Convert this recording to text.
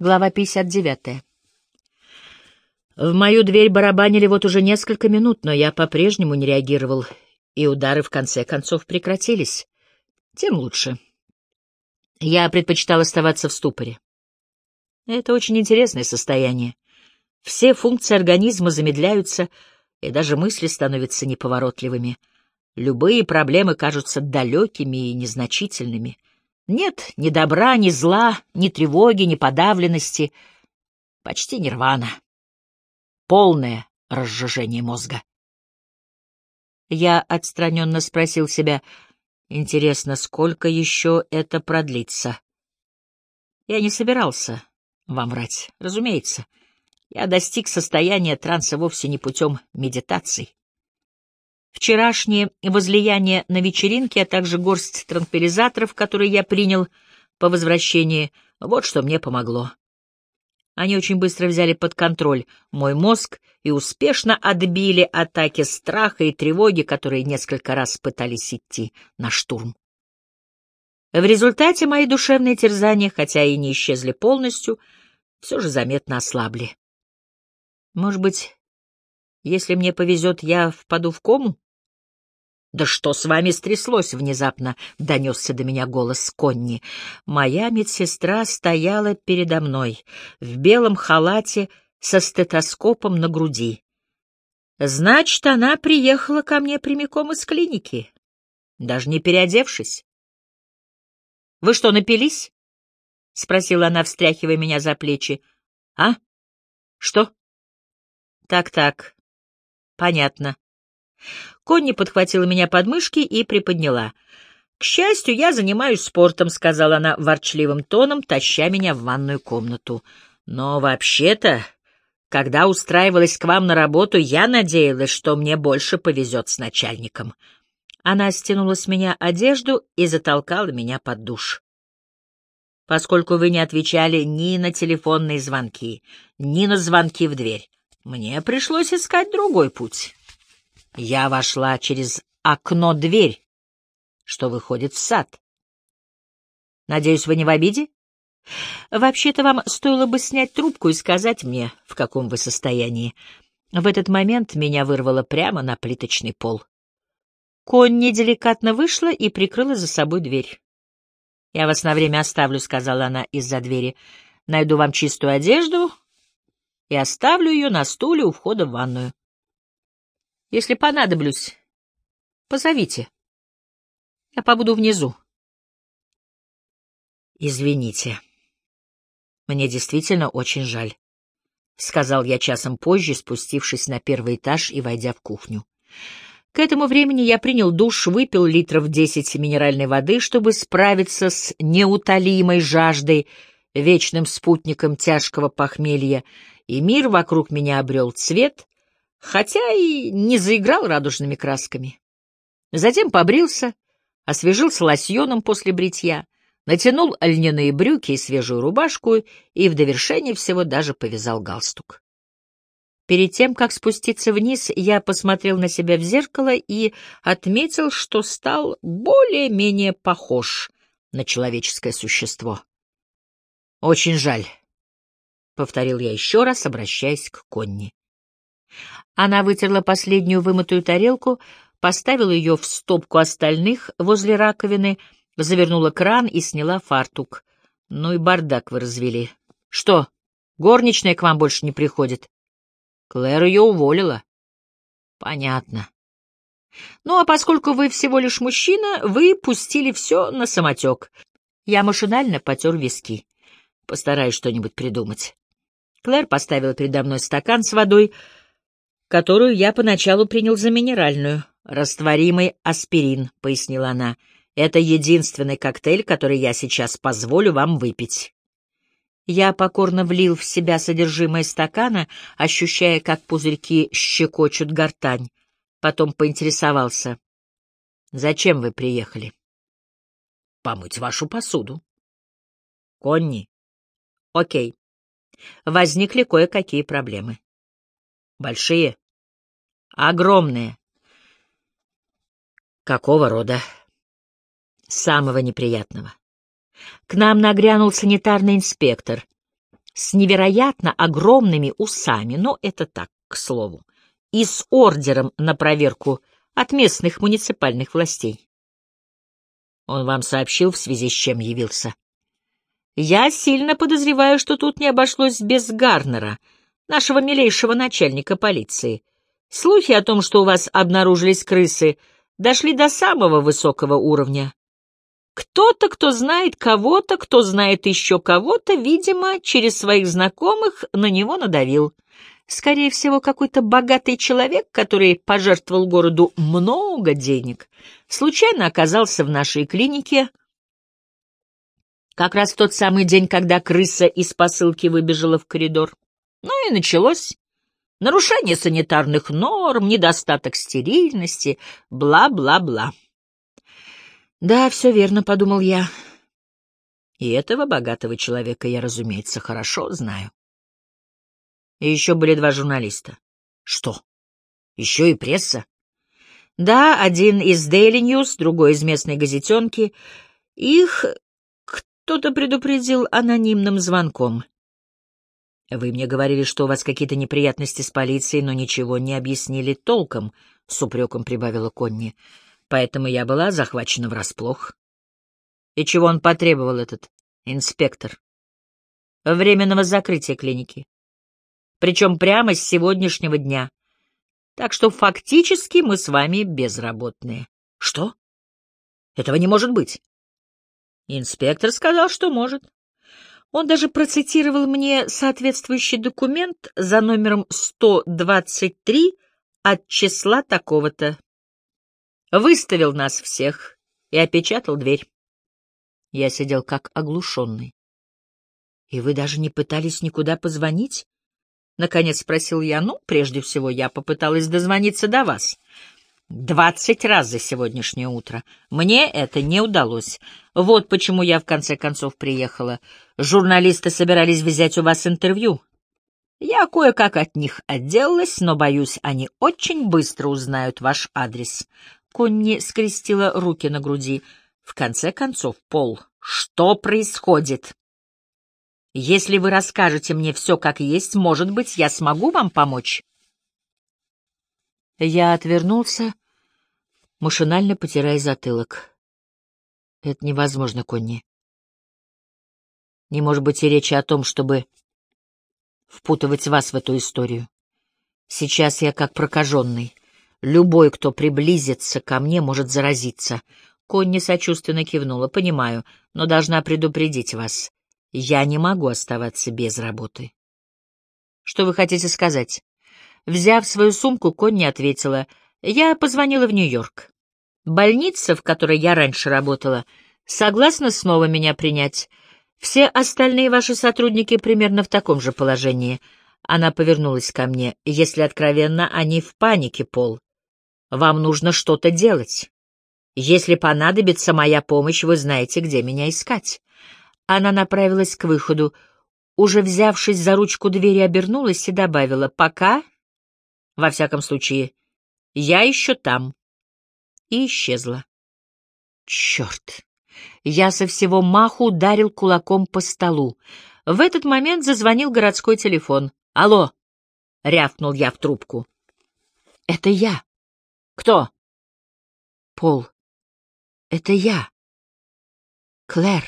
Глава 59. В мою дверь барабанили вот уже несколько минут, но я по-прежнему не реагировал, и удары в конце концов прекратились. Тем лучше. Я предпочитал оставаться в ступоре. Это очень интересное состояние. Все функции организма замедляются, и даже мысли становятся неповоротливыми. Любые проблемы кажутся далекими и незначительными — нет ни добра, ни зла, ни тревоги, ни подавленности. Почти нирвана. Полное разжижение мозга. Я отстраненно спросил себя, интересно, сколько еще это продлится? Я не собирался вам врать, разумеется. Я достиг состояния транса вовсе не путем медитаций. Вчерашнее возлияние на вечеринке, а также горсть транквилизаторов, которые я принял по возвращении, вот что мне помогло. Они очень быстро взяли под контроль мой мозг и успешно отбили атаки страха и тревоги, которые несколько раз пытались идти на штурм. В результате мои душевные терзания, хотя и не исчезли полностью, все же заметно ослабли. Может быть, если мне повезет, я впаду в кому? «Да что с вами стряслось?» — внезапно донесся до меня голос Конни. Моя медсестра стояла передо мной в белом халате со стетоскопом на груди. Значит, она приехала ко мне прямиком из клиники, даже не переодевшись. «Вы что, напились?» — спросила она, встряхивая меня за плечи. «А? Что?» «Так-так. Понятно. Конни подхватила меня под мышки и приподняла. «К счастью, я занимаюсь спортом», — сказала она ворчливым тоном, таща меня в ванную комнату. «Но вообще-то, когда устраивалась к вам на работу, я надеялась, что мне больше повезет с начальником». Она стянула с меня одежду и затолкала меня под душ. «Поскольку вы не отвечали ни на телефонные звонки, ни на звонки в дверь, мне пришлось искать другой путь». Я вошла через окно-дверь, что выходит в сад. Надеюсь, вы не в обиде? Вообще-то вам стоило бы снять трубку и сказать мне, в каком вы состоянии. В этот момент меня вырвало прямо на плиточный пол. Конни деликатно вышла и прикрыла за собой дверь. «Я вас на время оставлю», — сказала она из-за двери. «Найду вам чистую одежду и оставлю ее на стуле у входа в ванную. Если понадоблюсь, позовите. Я побуду внизу. Извините. Мне действительно очень жаль, — сказал я часом позже, спустившись на первый этаж и войдя в кухню. К этому времени я принял душ, выпил литров десять минеральной воды, чтобы справиться с неутолимой жаждой, вечным спутником тяжкого похмелья, и мир вокруг меня обрел цвет, хотя и не заиграл радужными красками. Затем побрился, освежился лосьоном после бритья, натянул льняные брюки и свежую рубашку и в довершение всего даже повязал галстук. Перед тем, как спуститься вниз, я посмотрел на себя в зеркало и отметил, что стал более-менее похож на человеческое существо. «Очень жаль», — повторил я еще раз, обращаясь к Конни. Она вытерла последнюю вымытую тарелку, поставила ее в стопку остальных возле раковины, завернула кран и сняла фартук. Ну и бардак вы развели. Что, горничная к вам больше не приходит? Клэр ее уволила. Понятно. Ну, а поскольку вы всего лишь мужчина, вы пустили все на самотек. Я машинально потер виски. Постараюсь что-нибудь придумать. Клэр поставила передо мной стакан с водой, которую я поначалу принял за минеральную. «Растворимый аспирин», — пояснила она. «Это единственный коктейль, который я сейчас позволю вам выпить». Я покорно влил в себя содержимое стакана, ощущая, как пузырьки щекочут гортань. Потом поинтересовался. «Зачем вы приехали?» «Помыть вашу посуду». «Конни». «Окей. Возникли кое-какие проблемы». «Большие?» Огромные. Какого рода? Самого неприятного. К нам нагрянул санитарный инспектор. с невероятно огромными усами, но это так, к слову, и с ордером на проверку от местных муниципальных властей. Он вам сообщил, в связи с чем явился? Я сильно подозреваю, что тут не обошлось без Гарнера, нашего милейшего начальника полиции. Слухи о том, что у вас обнаружились крысы, дошли до самого высокого уровня. Кто-то, кто знает кого-то, кто знает еще кого-то, видимо, через своих знакомых на него надавил. Скорее всего, какой-то богатый человек, который пожертвовал городу много денег, случайно оказался в нашей клинике как раз тот самый день, когда крыса из посылки выбежала в коридор. Ну и началось. Нарушение санитарных норм, недостаток стерильности, бла-бла-бла. «Да, все верно», — подумал я. И этого богатого человека я, разумеется, хорошо знаю. И еще были два журналиста. Что? Еще и пресса? Да, один из Daily News, другой из местной газетенки. Их кто-то предупредил анонимным звонком. Вы мне говорили, что у вас какие-то неприятности с полицией, но ничего не объяснили толком, — с упреком прибавила Конни поэтому я была захвачена врасплох. И чего он потребовал, этот инспектор? Временного закрытия клиники. Причем прямо с сегодняшнего дня. Так что фактически мы с вами безработные. Что? Этого не может быть. Инспектор сказал, что может. Он даже процитировал мне соответствующий документ за номером 123 от числа такого-то выставил нас всех и опечатал дверь. Я сидел как оглушенный. — И вы даже не пытались никуда позвонить? — наконец спросил я. — Ну, прежде всего, я попыталась дозвониться до вас. Двадцать раз за сегодняшнее утро. Мне это не удалось. Вот почему я в конце концов приехала. Журналисты собирались взять у вас интервью. Я кое-как от них отделалась, но, боюсь, они очень быстро узнают ваш адрес. Конни скрестила руки на груди. В конце концов, Пол, что происходит? Если вы расскажете мне все как есть, может быть, я смогу вам помочь? Я отвернулся, машинально потирая затылок. Это невозможно, Конни. Не может быть и речи о том, чтобы впутывать вас в эту историю. Сейчас я как прокаженный. Любой, кто приблизится ко мне, может заразиться. Конни сочувственно кивнула. Понимаю, но должна предупредить вас. Я не могу оставаться без работы. Что вы хотите сказать? Взяв свою сумку, Конни ответила. Я позвонила в Нью-Йорк. Больница, в которой я раньше работала, согласна снова меня принять. Все остальные ваши сотрудники примерно в таком же положении. Она повернулась ко мне. Если откровенно, они в панике, Пол. Вам нужно что-то делать. Если понадобится моя помощь, вы знаете, где меня искать. Она направилась к выходу. Уже взявшись за ручку двери, обернулась и добавила «пока». Во всяком случае, я еще там. И исчезла. Черт! Я со всего маху ударил кулаком по столу. В этот момент зазвонил городской телефон. «Алло!» — рявкнул я в трубку. «Это я!» Кто? Пол. Это я. Клэр.